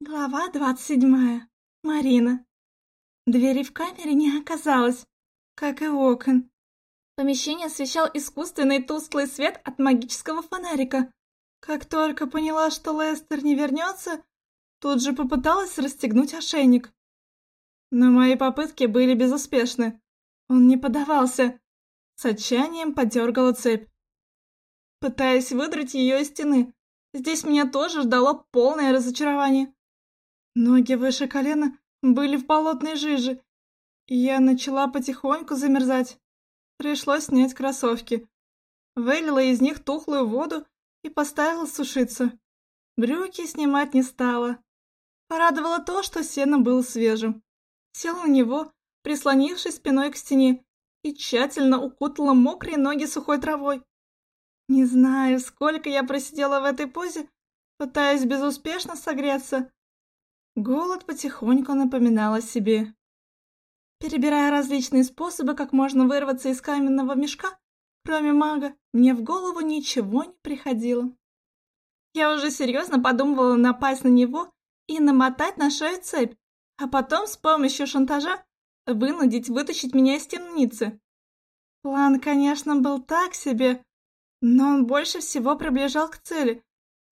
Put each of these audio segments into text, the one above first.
Глава двадцать седьмая. Марина. Двери в камере не оказалось, как и окон. Помещение освещал искусственный тусклый свет от магического фонарика. Как только поняла, что Лестер не вернется, тут же попыталась расстегнуть ошейник. Но мои попытки были безуспешны. Он не поддавался. С отчаянием подергала цепь. Пытаясь выдрать ее из стены, здесь меня тоже ждало полное разочарование. Ноги выше колена были в болотной жиже, и я начала потихоньку замерзать. Пришлось снять кроссовки. Вылила из них тухлую воду и поставила сушиться. Брюки снимать не стала. Порадовало то, что сено было свежим. Села на него, прислонившись спиной к стене, и тщательно укутала мокрые ноги сухой травой. Не знаю, сколько я просидела в этой позе, пытаясь безуспешно согреться, Голод потихоньку напоминал о себе. Перебирая различные способы, как можно вырваться из каменного мешка, кроме мага, мне в голову ничего не приходило. Я уже серьезно подумывала напасть на него и намотать на шею цепь, а потом с помощью шантажа вынудить вытащить меня из темницы. План, конечно, был так себе, но он больше всего приближал к цели.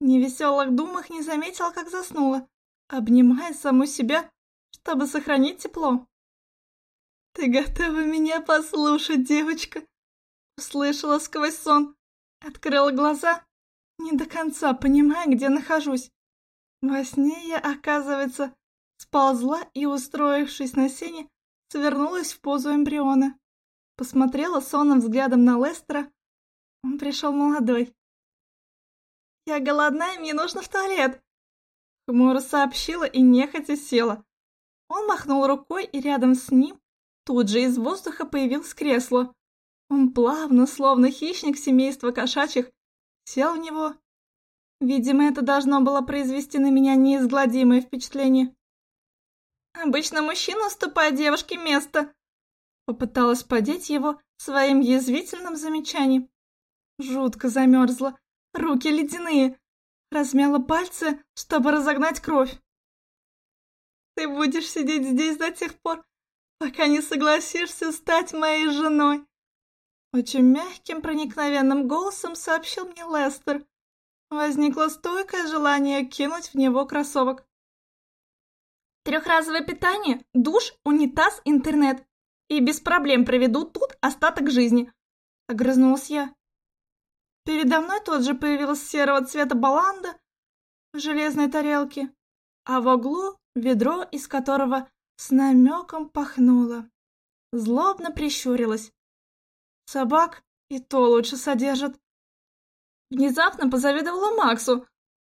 В невеселых думах не заметила, как заснула, обнимая саму себя, чтобы сохранить тепло. «Ты готова меня послушать, девочка?» Услышала сквозь сон, открыла глаза, не до конца понимая, где нахожусь. Во сне я, оказывается, сползла и, устроившись на сене, свернулась в позу эмбриона. Посмотрела сонным взглядом на Лестера. Он пришел молодой. «Я голодная, мне нужно в туалет!» Хмуро сообщила и нехотя села. Он махнул рукой, и рядом с ним тут же из воздуха появилось кресло. Он плавно, словно хищник семейства кошачьих, сел в него. Видимо, это должно было произвести на меня неизгладимое впечатление. Обычно мужчина уступает девушке место. Попыталась подеть его своим язвительным замечанием. Жутко замерзла, руки ледяные, размяла пальцы, чтобы разогнать кровь. «Ты будешь сидеть здесь до тех пор, пока не согласишься стать моей женой!» Очень мягким, проникновенным голосом сообщил мне Лестер. Возникло стойкое желание кинуть в него кроссовок. Трехразовое питание, душ, унитаз, интернет. И без проблем проведу тут остаток жизни. Огрызнулась я. Передо мной тот же появилась серого цвета баланда в железной тарелке, а в углу ведро, из которого с намеком пахнуло. Злобно прищурилась. Собак и то лучше содержат. Внезапно позавидовала Максу,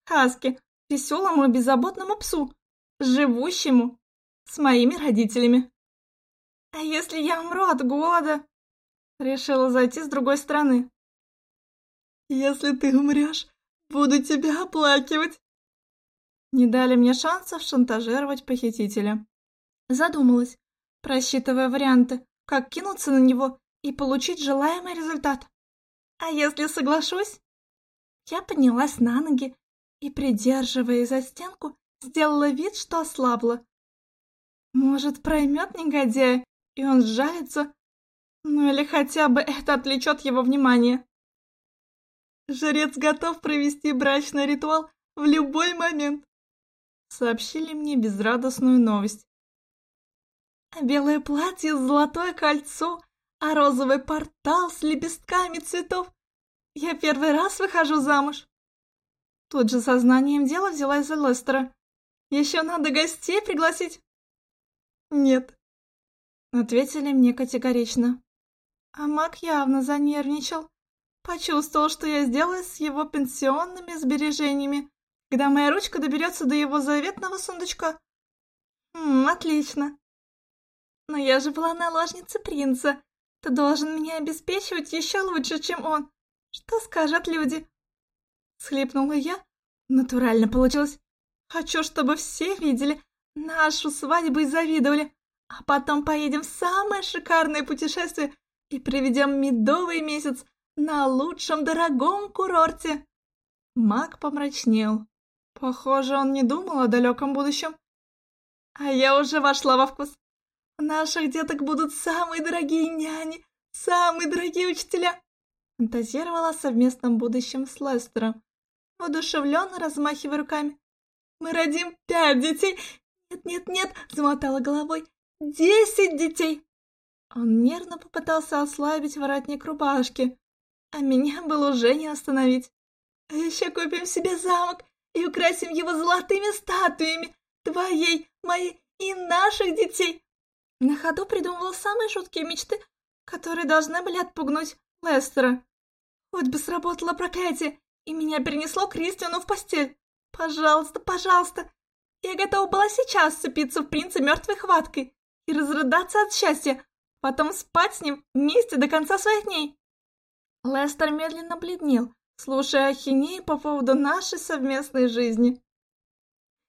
Хаски, веселому и беззаботному псу, живущему с моими родителями. А если я умру от голода? Решила зайти с другой стороны. Если ты умрешь, буду тебя оплакивать. Не дали мне шансов шантажировать похитителя. Задумалась, просчитывая варианты, как кинуться на него и получить желаемый результат. А если соглашусь? Я поднялась на ноги и, придерживая за стенку, сделала вид, что ослабла. Может, проймет негодяя, и он сжалится? Ну или хотя бы это отвлечет его внимание. Жрец готов провести брачный ритуал в любой момент. Сообщили мне безрадостную новость. Белое платье, золотое кольцо, а розовый портал с лепестками цветов. Я первый раз выхожу замуж. Тут же сознанием дела взялась за Лестера. Еще надо гостей пригласить. Нет. Ответили мне категорично. А маг явно занервничал. Почувствовал, что я сделаю с его пенсионными сбережениями, когда моя ручка доберется до его заветного сундучка. Хм, отлично. Но я же была наложницей принца. Ты должен меня обеспечивать еще лучше, чем он. Что скажут люди? Схлипнула я. Натурально получилось. Хочу, чтобы все видели нашу свадьбу и завидовали. А потом поедем в самое шикарное путешествие и проведем медовый месяц на лучшем дорогом курорте. Маг помрачнел. Похоже, он не думал о далеком будущем. А я уже вошла во вкус. У наших деток будут самые дорогие няни, самые дорогие учителя. Фантазировала о совместном будущем с Лестером, воодушевленно размахивая руками. Мы родим пять детей. Нет, нет, нет, замотала головой. Десять детей. Он нервно попытался ослабить воротник рубашки, а меня было уже не остановить. А еще купим себе замок и украсим его золотыми статуями, твоей, моей и наших детей. На ходу придумывала самые жуткие мечты, которые должны были отпугнуть Лестера. Хоть бы сработало проклятие, и меня перенесло Кристиану в постель. Пожалуйста, пожалуйста. Я готова была сейчас вцепиться в принца мертвой хваткой и разрыдаться от счастья, потом спать с ним вместе до конца своих дней. Лестер медленно бледнел, слушая ахинеи по поводу нашей совместной жизни.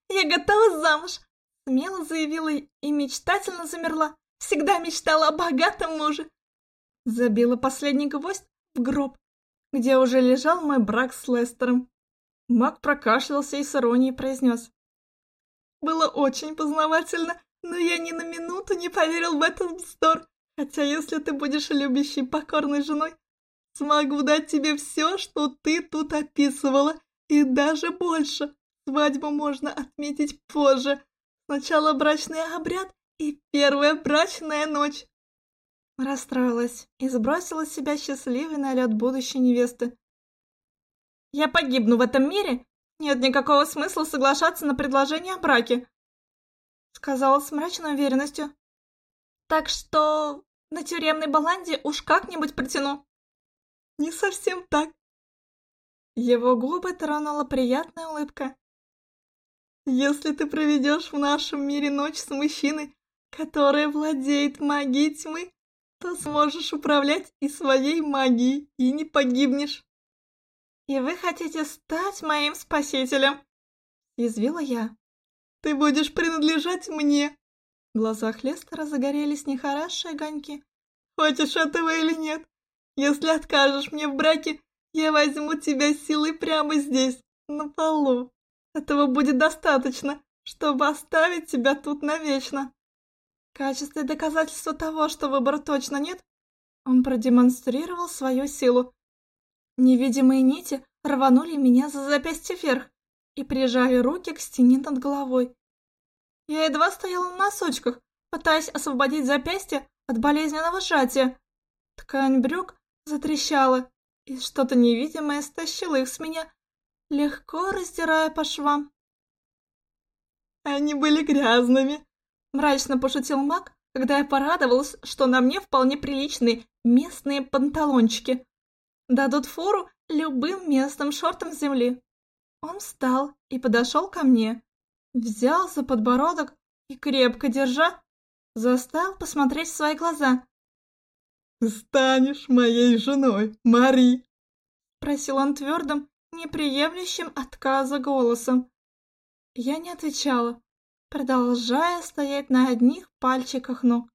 «Я готова замуж!» — смело заявила и мечтательно замерла. Всегда мечтала о богатом муже. Забила последний гвоздь в гроб, где уже лежал мой брак с Лестером. Маг прокашлялся и с иронией произнес. Было очень познавательно, но я ни на минуту не поверил в этот вздор. Хотя если ты будешь любящей покорной женой, смогу дать тебе все, что ты тут описывала, и даже больше. Свадьбу можно отметить позже. Сначала брачный обряд и первая брачная ночь. Расстроилась и сбросила с себя счастливый налет будущей невесты. Я погибну в этом мире, нет никакого смысла соглашаться на предложение о браке, сказала с мрачной уверенностью. Так что на тюремной баланде уж как-нибудь протяну. Не совсем так. Его губы тронула приятная улыбка. Если ты проведешь в нашем мире ночь с мужчиной, который владеет магией тьмы, то сможешь управлять и своей магией, и не погибнешь. «И вы хотите стать моим спасителем?» — язвила я. «Ты будешь принадлежать мне!» В глазах Лестера загорелись нехорошие огоньки. «Хочешь этого или нет? Если откажешь мне в браке, я возьму тебя силой прямо здесь, на полу. Этого будет достаточно, чтобы оставить тебя тут навечно». В качестве доказательства того, что выбора точно нет, он продемонстрировал свою силу, Невидимые нити рванули меня за запястье вверх и прижали руки к стене над головой. Я едва стояла на носочках, пытаясь освободить запястье от болезненного сжатия. Ткань брюк затрещала, и что-то невидимое стащило их с меня, легко раздирая по швам. «Они были грязными», — мрачно пошутил маг, когда я порадовалась, что на мне вполне приличные местные панталончики дадут фору любым местным шортам земли. Он встал и подошел ко мне, взял за подбородок и, крепко держа, заставил посмотреть в свои глаза. «Станешь моей женой, Мари!» — просил он твердым, неприемлющим отказа голосом. Я не отвечала, продолжая стоять на одних пальчиках ног.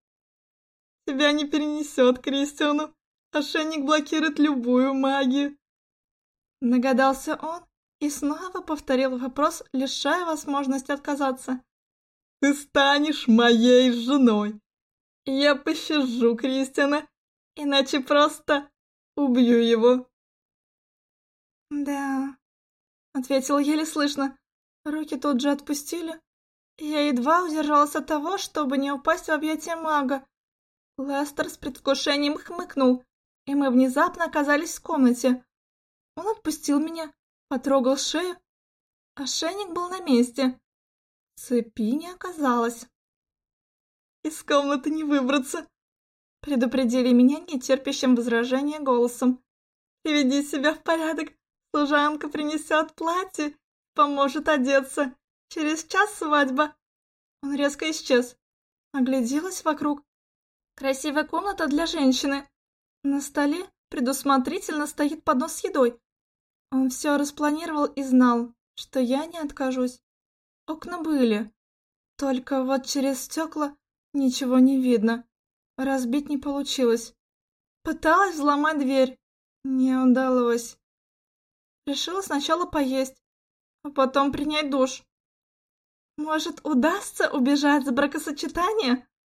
«Тебя не перенесет Кристиану!» Ошейник блокирует любую магию. Нагадался он и снова повторил вопрос, лишая возможности отказаться. Ты станешь моей женой. Я пощажу Кристиана, иначе просто убью его. Да, ответил еле слышно. Руки тут же отпустили. Я едва удержалась от того, чтобы не упасть в объятия мага. Лестер с предвкушением хмыкнул и мы внезапно оказались в комнате. Он отпустил меня, потрогал шею. Ошейник был на месте. Цепи не оказалось. «Из комнаты не выбраться!» Предупредили меня нетерпящим возражения голосом. «Приведи себя в порядок. Служанка принесет платье, поможет одеться. Через час свадьба». Он резко исчез. Огляделась вокруг. Красивая комната для женщины. На столе предусмотрительно стоит поднос с едой. Он все распланировал и знал, что я не откажусь. Окна были, только вот через стекла ничего не видно. Разбить не получилось. Пыталась взломать дверь. Не удалось. Решила сначала поесть. а потом принять душ. Может, удастся убежать за бракосочетание?